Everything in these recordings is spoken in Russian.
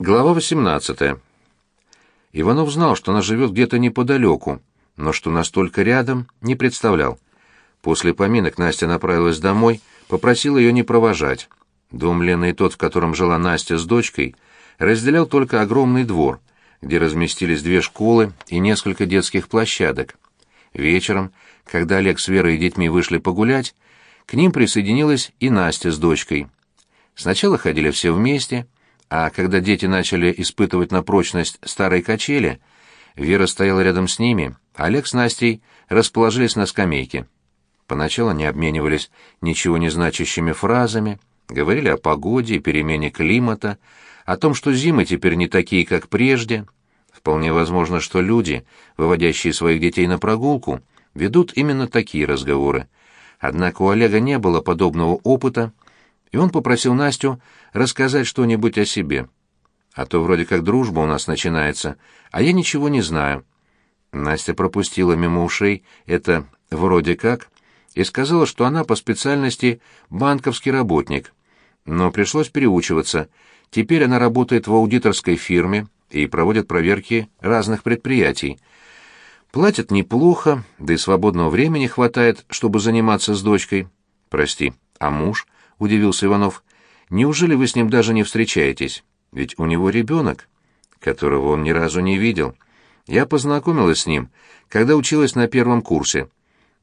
Глава 18. Иванов знал, что она живет где-то неподалеку, но что настолько рядом, не представлял. После поминок Настя направилась домой, попросила ее не провожать. Дом Лены и тот, в котором жила Настя с дочкой, разделял только огромный двор, где разместились две школы и несколько детских площадок. Вечером, когда Олег с Верой и детьми вышли погулять, к ним присоединилась и Настя с дочкой. Сначала ходили все вместе — а когда дети начали испытывать на прочность старой качели, Вера стояла рядом с ними, а Олег с Настей расположились на скамейке. Поначалу они обменивались ничего не значащими фразами, говорили о погоде и перемене климата, о том, что зимы теперь не такие, как прежде. Вполне возможно, что люди, выводящие своих детей на прогулку, ведут именно такие разговоры. Однако у Олега не было подобного опыта, и он попросил Настю рассказать что-нибудь о себе. А то вроде как дружба у нас начинается, а я ничего не знаю. Настя пропустила мимо ушей это «вроде как» и сказала, что она по специальности банковский работник. Но пришлось переучиваться. Теперь она работает в аудиторской фирме и проводит проверки разных предприятий. Платят неплохо, да и свободного времени хватает, чтобы заниматься с дочкой. Прости, а муж —— удивился Иванов. «Неужели вы с ним даже не встречаетесь? Ведь у него ребенок, которого он ни разу не видел. Я познакомилась с ним, когда училась на первом курсе.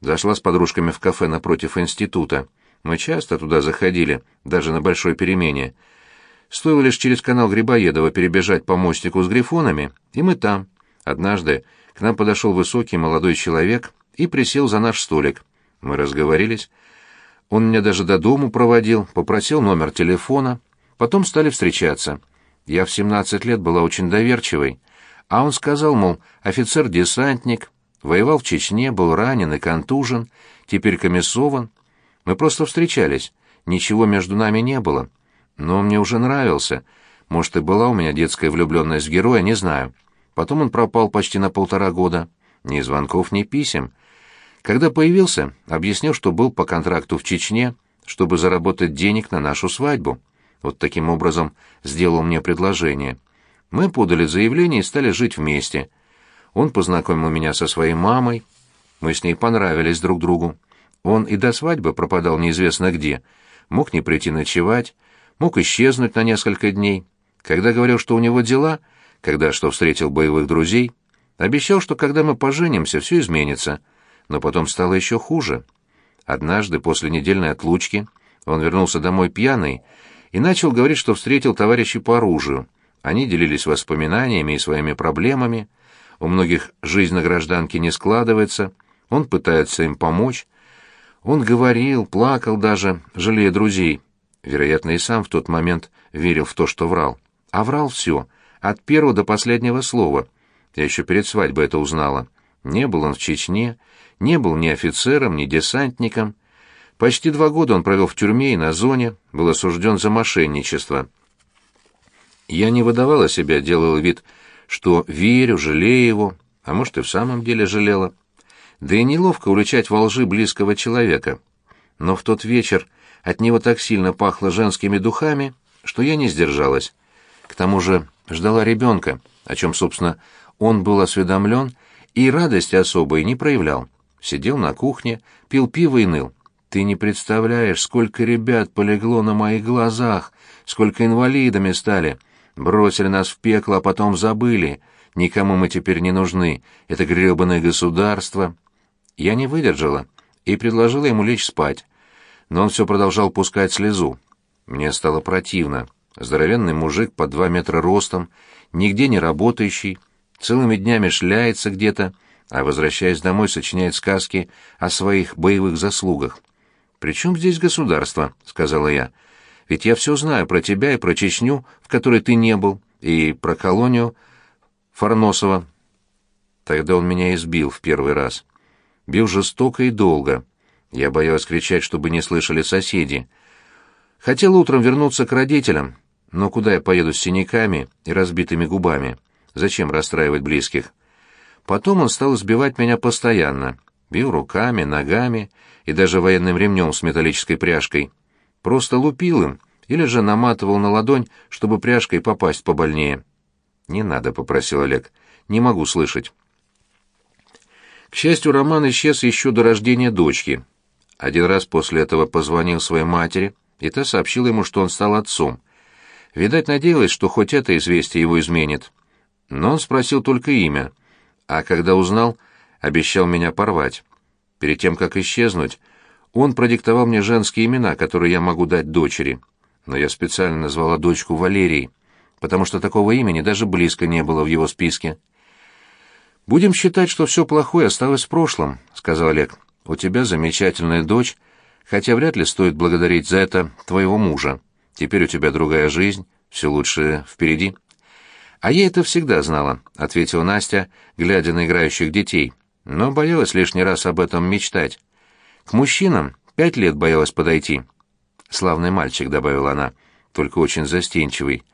Зашла с подружками в кафе напротив института. Мы часто туда заходили, даже на большой перемене. Стоило лишь через канал Грибоедова перебежать по мостику с грифонами, и мы там. Однажды к нам подошел высокий молодой человек и присел за наш столик. Мы разговорились. Он меня даже до дому проводил, попросил номер телефона. Потом стали встречаться. Я в 17 лет была очень доверчивой. А он сказал, мол, офицер-десантник, воевал в Чечне, был ранен и контужен, теперь комиссован. Мы просто встречались, ничего между нами не было. Но он мне уже нравился. Может, и была у меня детская влюбленность в героя, не знаю. Потом он пропал почти на полтора года. Ни звонков, ни писем. Когда появился, объяснил, что был по контракту в Чечне, чтобы заработать денег на нашу свадьбу. Вот таким образом сделал мне предложение. Мы подали заявление и стали жить вместе. Он познакомил меня со своей мамой. Мы с ней понравились друг другу. Он и до свадьбы пропадал неизвестно где. Мог не прийти ночевать, мог исчезнуть на несколько дней. Когда говорил, что у него дела, когда что встретил боевых друзей, обещал, что когда мы поженимся, все изменится — но потом стало еще хуже. Однажды, после недельной отлучки, он вернулся домой пьяный и начал говорить, что встретил товарищей по оружию. Они делились воспоминаниями и своими проблемами. У многих жизнь на гражданке не складывается, он пытается им помочь. Он говорил, плакал даже, жалея друзей. Вероятно, и сам в тот момент верил в то, что врал. А врал все, от первого до последнего слова. Я еще перед свадьбой это узнала. Не был он в Чечне, не был ни офицером, ни десантником. Почти два года он провел в тюрьме и на зоне, был осужден за мошенничество. Я не выдавала себя, делала вид, что верю, жалею его, а может и в самом деле жалела. Да и неловко уличать во лжи близкого человека. Но в тот вечер от него так сильно пахло женскими духами, что я не сдержалась. К тому же ждала ребенка, о чем, собственно, он был осведомлен и радости особой не проявлял сидел на кухне, пил пиво и ныл. Ты не представляешь, сколько ребят полегло на моих глазах, сколько инвалидами стали. Бросили нас в пекло, а потом забыли. Никому мы теперь не нужны. Это грёбаное государство. Я не выдержала и предложила ему лечь спать. Но он все продолжал пускать слезу. Мне стало противно. Здоровенный мужик по два метра ростом, нигде не работающий, целыми днями шляется где-то, а возвращаясь домой, сочиняет сказки о своих боевых заслугах. «При чем здесь государство?» — сказала я. «Ведь я все знаю про тебя и про Чечню, в которой ты не был, и про колонию Фарносова». Тогда он меня избил в первый раз. Бил жестоко и долго. Я боялась кричать, чтобы не слышали соседи. Хотела утром вернуться к родителям, но куда я поеду с синяками и разбитыми губами? Зачем расстраивать близких?» Потом он стал избивать меня постоянно. Бил руками, ногами и даже военным ремнем с металлической пряжкой. Просто лупил им или же наматывал на ладонь, чтобы пряжкой попасть побольнее. «Не надо», — попросил Олег. «Не могу слышать». К счастью, Роман исчез еще до рождения дочки. Один раз после этого позвонил своей матери, и та сообщила ему, что он стал отцом. Видать, надеялась, что хоть это известие его изменит. Но он спросил только имя, а когда узнал, обещал меня порвать. Перед тем, как исчезнуть, он продиктовал мне женские имена, которые я могу дать дочери. Но я специально назвала дочку Валерией, потому что такого имени даже близко не было в его списке. «Будем считать, что все плохое осталось в прошлом», — сказал Олег. «У тебя замечательная дочь, хотя вряд ли стоит благодарить за это твоего мужа. Теперь у тебя другая жизнь, все лучше впереди». «А я это всегда знала», — ответила Настя, глядя на играющих детей, но боялась лишний раз об этом мечтать. «К мужчинам пять лет боялась подойти». «Славный мальчик», — добавила она, — «только очень застенчивый».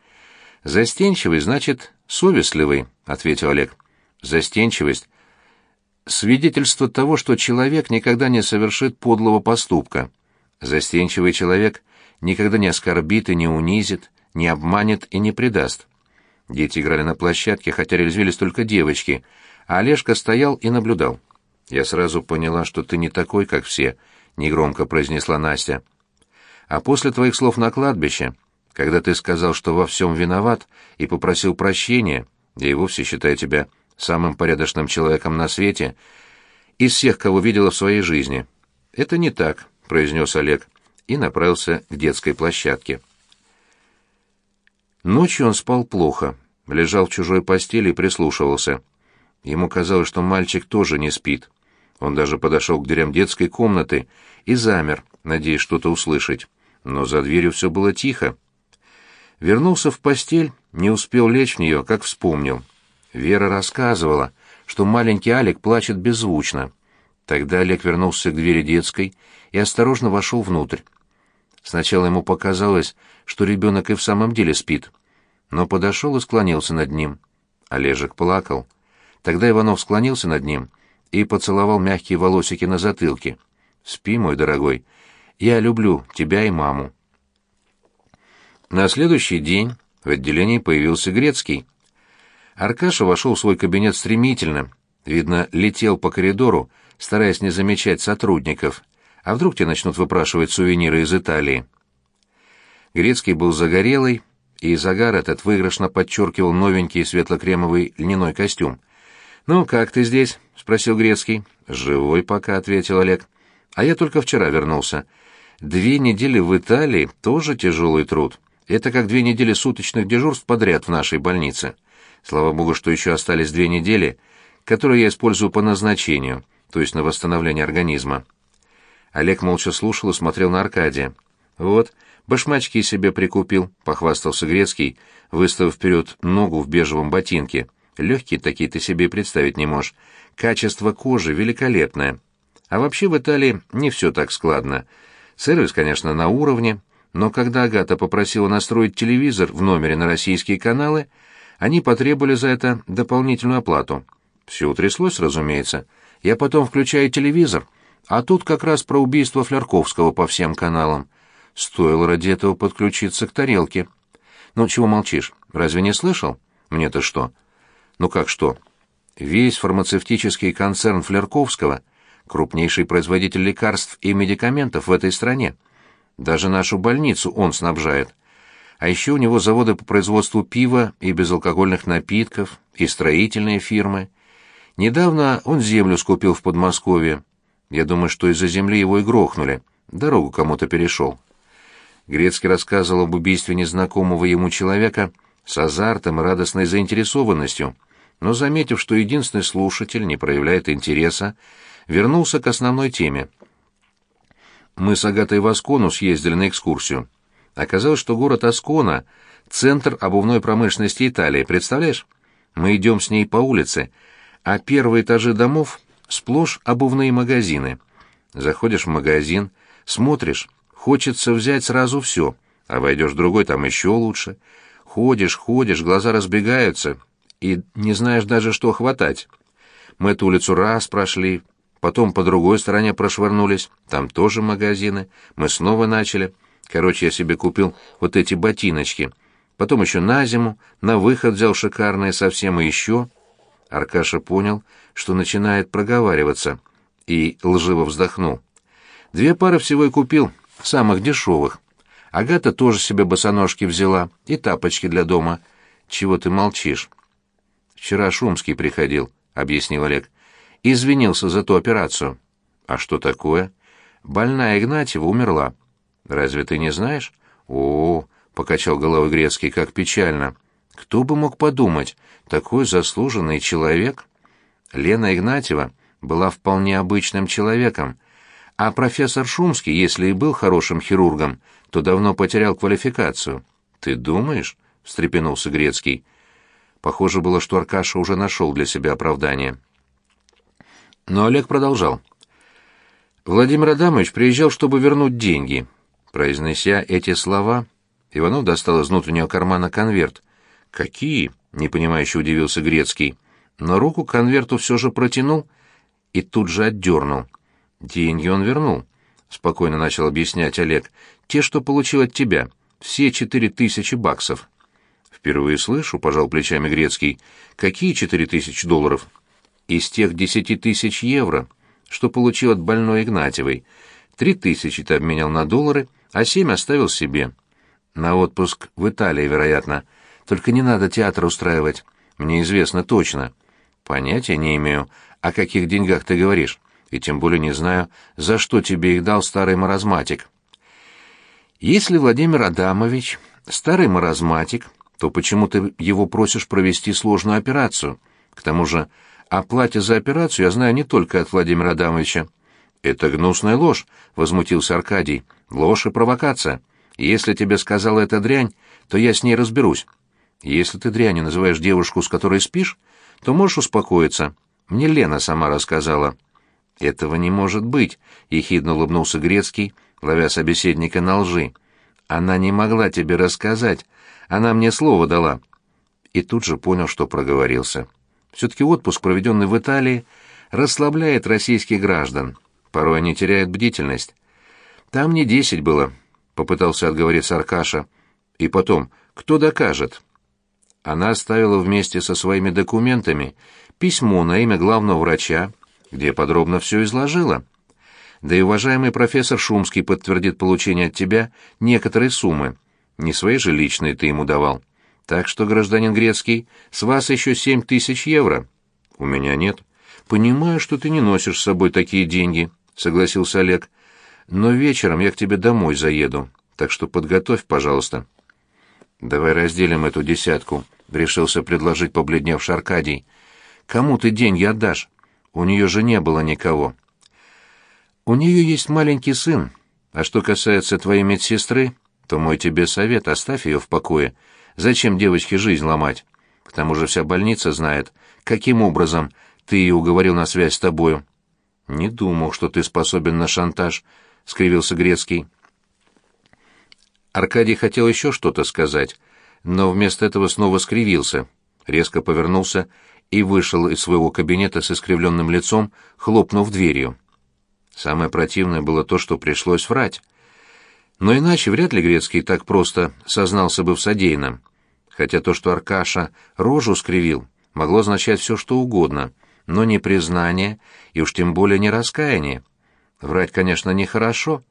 «Застенчивый, значит, совестливый», — ответил Олег. «Застенчивость — свидетельство того, что человек никогда не совершит подлого поступка. Застенчивый человек никогда не оскорбит и не унизит, не обманет и не предаст». Дети играли на площадке, хотя резвились только девочки, а Олежка стоял и наблюдал. «Я сразу поняла, что ты не такой, как все», — негромко произнесла Настя. «А после твоих слов на кладбище, когда ты сказал, что во всем виноват, и попросил прощения, я и вовсе считаю тебя самым порядочным человеком на свете, из всех, кого видела в своей жизни». «Это не так», — произнес Олег и направился к детской площадке. Ночью он спал плохо, лежал в чужой постели и прислушивался. Ему казалось, что мальчик тоже не спит. Он даже подошел к дверям детской комнаты и замер, надеясь что-то услышать. Но за дверью все было тихо. Вернулся в постель, не успел лечь в нее, как вспомнил. Вера рассказывала, что маленький Алик плачет беззвучно. Тогда Олег вернулся к двери детской и осторожно вошел внутрь. Сначала ему показалось, что ребенок и в самом деле спит, но подошел и склонился над ним. Олежек плакал. Тогда Иванов склонился над ним и поцеловал мягкие волосики на затылке. «Спи, мой дорогой. Я люблю тебя и маму». На следующий день в отделении появился Грецкий. Аркаша вошел в свой кабинет стремительно, видно, летел по коридору, стараясь не замечать сотрудников, а вдруг те начнут выпрашивать сувениры из Италии. Грецкий был загорелый, и загар этот выигрышно подчеркивал новенький светло-кремовый льняной костюм. «Ну, как ты здесь?» — спросил Грецкий. «Живой пока», — ответил Олег. «А я только вчера вернулся. Две недели в Италии — тоже тяжелый труд. Это как две недели суточных дежурств подряд в нашей больнице. Слава богу, что еще остались две недели, которые я использую по назначению, то есть на восстановление организма». Олег молча слушал и смотрел на Аркадия. «Вот, башмачки себе прикупил», — похвастался Грецкий, выставив вперед ногу в бежевом ботинке. «Легкие такие ты себе представить не можешь. Качество кожи великолепное. А вообще в Италии не все так складно. Сервис, конечно, на уровне, но когда Агата попросила настроить телевизор в номере на российские каналы, они потребовали за это дополнительную оплату. Все утряслось, разумеется. Я потом включаю телевизор, а тут как раз про убийство Флярковского по всем каналам. Стоило ради этого подключиться к тарелке. Ну, чего молчишь? Разве не слышал? Мне-то что? Ну как что? Весь фармацевтический концерн Флярковского — крупнейший производитель лекарств и медикаментов в этой стране. Даже нашу больницу он снабжает. А еще у него заводы по производству пива и безалкогольных напитков, и строительные фирмы. Недавно он землю скупил в Подмосковье. Я думаю, что из-за земли его и грохнули. Дорогу кому-то перешел. Грецкий рассказывал об убийстве незнакомого ему человека с азартом и радостной заинтересованностью, но, заметив, что единственный слушатель не проявляет интереса, вернулся к основной теме. Мы с Агатой в Аскону съездили на экскурсию. Оказалось, что город Аскона — центр обувной промышленности Италии, представляешь? Мы идем с ней по улице, а первые этажи домов сплошь обувные магазины. Заходишь в магазин, смотришь, хочется взять сразу все, а войдешь в другой, там еще лучше. Ходишь, ходишь, глаза разбегаются, и не знаешь даже, что хватать. Мы эту улицу раз прошли, потом по другой стороне прошвырнулись, там тоже магазины, мы снова начали. Короче, я себе купил вот эти ботиночки. Потом еще на зиму, на выход взял шикарные совсем и еще. Аркаша понял, что начинает проговариваться, и лживо вздохнул. Две пары всего и купил, самых дешевых. Агата тоже себе босоножки взяла и тапочки для дома. Чего ты молчишь? Вчера Шумский приходил, — объяснил Олег. Извинился за ту операцию. А что такое? Больная Игнатьева умерла. Разве ты не знаешь? О, покачал головой Грецкий, как печально. Кто бы мог подумать, такой заслуженный человек. Лена Игнатьева была вполне обычным человеком, а профессор Шумский, если и был хорошим хирургом, то давно потерял квалификацию. Ты думаешь? встрепенулся Грецкий. Похоже было, что Аркаша уже нашел для себя оправдание. Но Олег продолжал. Владимир Адамович приезжал, чтобы вернуть деньги. Произнеся эти слова, Иванов достал из внутреннего кармана конверт. «Какие?» — непонимающе удивился Грецкий. Но руку к конверту все же протянул и тут же отдернул. «Деньги он вернул», — спокойно начал объяснять Олег. «Те, что получил от тебя. Все четыре тысячи баксов». «Впервые слышу», — пожал плечами Грецкий. «Какие четыре тысячи долларов?» «Из тех десяти тысяч евро, что получил от больной Игнатьевой. Три тысячи ты обменял на доллары, а семь оставил себе. На отпуск в Италии, вероятно. Только не надо театр устраивать. Мне известно точно». «Понятия не имею, о каких деньгах ты говоришь, и тем более не знаю, за что тебе их дал старый маразматик». «Если Владимир Адамович старый маразматик, то почему ты его просишь провести сложную операцию? К тому же о плате за операцию я знаю не только от Владимира Адамовича. Это гнусная ложь, возмутился Аркадий. Ложь и провокация. Если тебе сказала эта дрянь, то я с ней разберусь. Если ты дрянью называешь девушку, с которой спишь, то можешь успокоиться. Мне Лена сама рассказала. Этого не может быть, ехидно улыбнулся Грецкий, ловя собеседника на лжи. Она не могла тебе рассказать, она мне слово дала. И тут же понял, что проговорился. Все-таки отпуск, проведенный в Италии, расслабляет российских граждан. Порой они теряют бдительность. Там не десять было, — попытался отговориться Аркаша. И потом, кто докажет? Она оставила вместе со своими документами письмо на имя главного врача, где подробно все изложила. Да и уважаемый профессор Шумский подтвердит получение от тебя некоторой суммы. Не свои же личные ты ему давал. Так что, гражданин Грецкий, с вас еще семь тысяч евро. У меня нет. Понимаю, что ты не носишь с собой такие деньги, согласился Олег. Но вечером я к тебе домой заеду, так что подготовь, пожалуйста. Давай разделим эту десятку, решился предложить побледневший Аркадий. Кому ты деньги отдашь? У нее же не было никого. У нее есть маленький сын. А что касается твоей медсестры, то мой тебе совет, оставь ее в покое. Зачем девочке жизнь ломать? К тому же вся больница знает, каким образом ты ее уговорил на связь с тобою. Не думал, что ты способен на шантаж, — скривился Грецкий. Аркадий хотел еще что-то сказать, но вместо этого снова скривился, резко повернулся и вышел из своего кабинета с искривленным лицом, хлопнув дверью. Самое противное было то, что пришлось врать. Но иначе вряд ли Грецкий так просто сознался бы в содеянном. Хотя то, что Аркаша рожу скривил, могло означать все, что угодно, но не признание и уж тем более не раскаяние. Врать, конечно, нехорошо,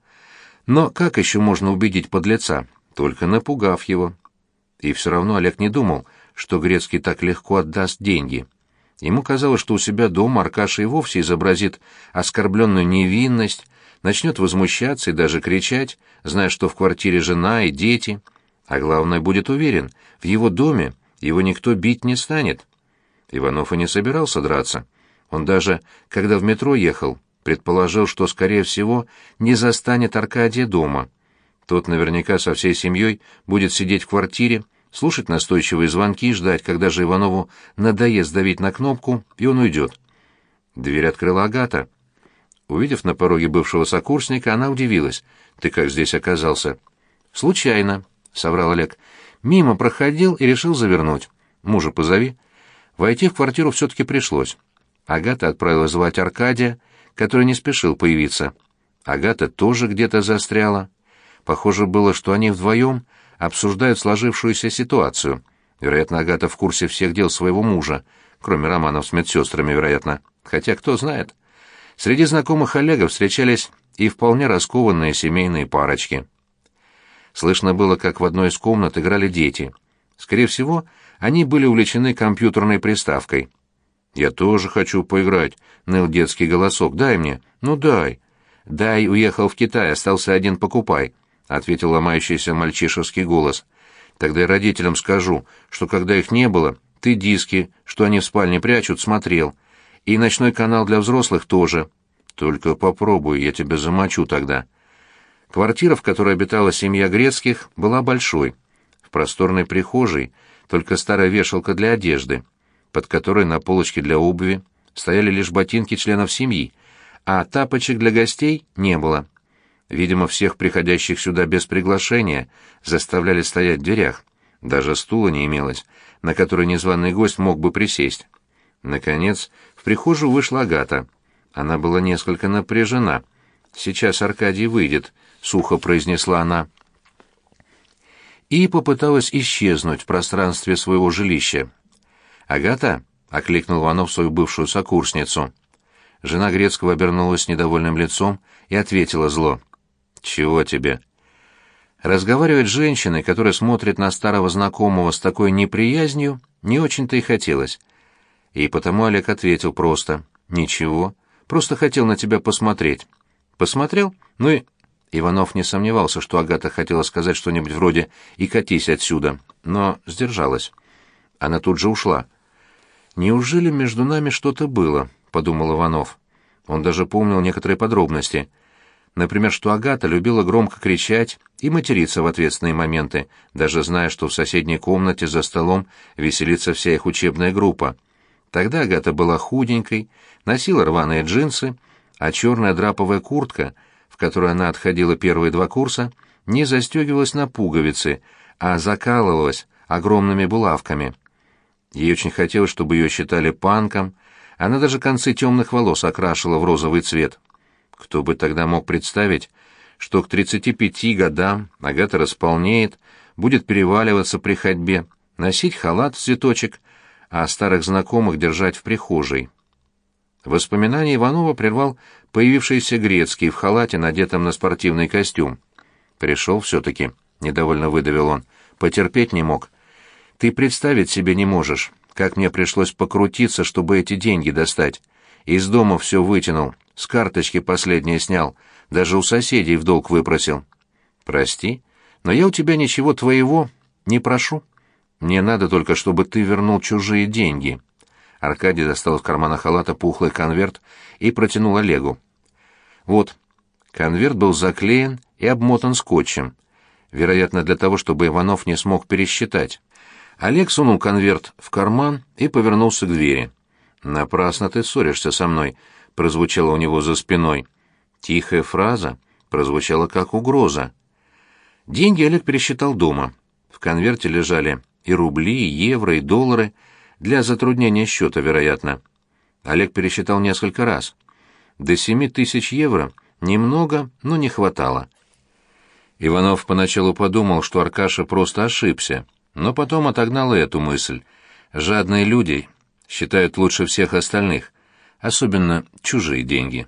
но как еще можно убедить подлеца, только напугав его? И все равно Олег не думал, что Грецкий так легко отдаст деньги. Ему казалось, что у себя дома Аркаша и вовсе изобразит оскорбленную невинность, начнет возмущаться и даже кричать, зная, что в квартире жена и дети, а главное, будет уверен, в его доме его никто бить не станет. Иванов и не собирался драться. Он даже, когда в метро ехал, предположил, что, скорее всего, не застанет Аркадия дома. Тот наверняка со всей семьей будет сидеть в квартире, слушать настойчивые звонки и ждать, когда же Иванову надоест давить на кнопку, и он уйдет. Дверь открыла Агата. Увидев на пороге бывшего сокурсника, она удивилась. «Ты как здесь оказался?» «Случайно», — соврал Олег. «Мимо проходил и решил завернуть. Мужа позови». Войти в квартиру все-таки пришлось. Агата отправила звать Аркадия, который не спешил появиться. Агата тоже где-то застряла. Похоже было, что они вдвоем обсуждают сложившуюся ситуацию. Вероятно, Агата в курсе всех дел своего мужа, кроме романов с медсестрами, вероятно. Хотя кто знает. Среди знакомых Олега встречались и вполне раскованные семейные парочки. Слышно было, как в одной из комнат играли дети. Скорее всего, они были увлечены компьютерной приставкой. «Я тоже хочу поиграть», — ныл детский голосок. «Дай мне». «Ну, дай». «Дай, уехал в Китай, остался один, покупай», — ответил ломающийся мальчишеский голос. «Тогда я родителям скажу, что когда их не было, ты диски, что они в спальне прячут, смотрел. И ночной канал для взрослых тоже. Только попробуй, я тебя замочу тогда». Квартира, в которой обитала семья Грецких, была большой. В просторной прихожей только старая вешалка для одежды, под которой на полочке для обуви стояли лишь ботинки членов семьи, а тапочек для гостей не было. Видимо, всех приходящих сюда без приглашения заставляли стоять в дверях. Даже стула не имелось, на который незваный гость мог бы присесть. Наконец, в прихожую вышла Агата. Она была несколько напряжена. «Сейчас Аркадий выйдет», — сухо произнесла она. И попыталась исчезнуть в пространстве своего жилища. «Агата?» — окликнул Иванов свою бывшую сокурсницу. Жена Грецкого обернулась недовольным лицом и ответила зло. «Чего тебе?» Разговаривать с женщиной, которая смотрит на старого знакомого с такой неприязнью, не очень-то и хотелось. И потому Олег ответил просто. «Ничего, просто хотел на тебя посмотреть». «Посмотрел? Ну и Иванов не сомневался, что Агата хотела сказать что-нибудь вроде «и катись отсюда», но сдержалась. Она тут же ушла. «Неужели между нами что-то было?» — подумал Иванов. Он даже помнил некоторые подробности. Например, что Агата любила громко кричать и материться в ответственные моменты, даже зная, что в соседней комнате за столом веселится вся их учебная группа. Тогда Агата была худенькой, носила рваные джинсы, а черная драповая куртка — которой она отходила первые два курса, не застегивалась на пуговицы, а закалывалась огромными булавками. Ей очень хотелось, чтобы ее считали панком, она даже концы темных волос окрашивала в розовый цвет. Кто бы тогда мог представить, что к 35 годам Агата располнеет, будет переваливаться при ходьбе, носить халат в цветочек, а старых знакомых держать в прихожей. Воспоминание Иванова прервал появившийся Грецкий в халате, надетом на спортивный костюм. «Пришел все-таки», — недовольно выдавил он. «Потерпеть не мог. Ты представить себе не можешь, как мне пришлось покрутиться, чтобы эти деньги достать. Из дома все вытянул, с карточки последнее снял, даже у соседей в долг выпросил. Прости, но я у тебя ничего твоего не прошу. Мне надо только, чтобы ты вернул чужие деньги». Аркадий достал из кармана халата пухлый конверт и протянул Олегу. Вот, конверт был заклеен и обмотан скотчем, вероятно, для того, чтобы Иванов не смог пересчитать. Олег сунул конверт в карман и повернулся к двери. «Напрасно ты ссоришься со мной», — прозвучало у него за спиной. Тихая фраза прозвучала как угроза. Деньги Олег пересчитал дома. В конверте лежали и рубли, и евро, и доллары — для затруднения счета, вероятно. Олег пересчитал несколько раз. До семи тысяч евро немного, но не хватало. Иванов поначалу подумал, что Аркаша просто ошибся, но потом отогнал эту мысль. Жадные люди считают лучше всех остальных, особенно чужие деньги.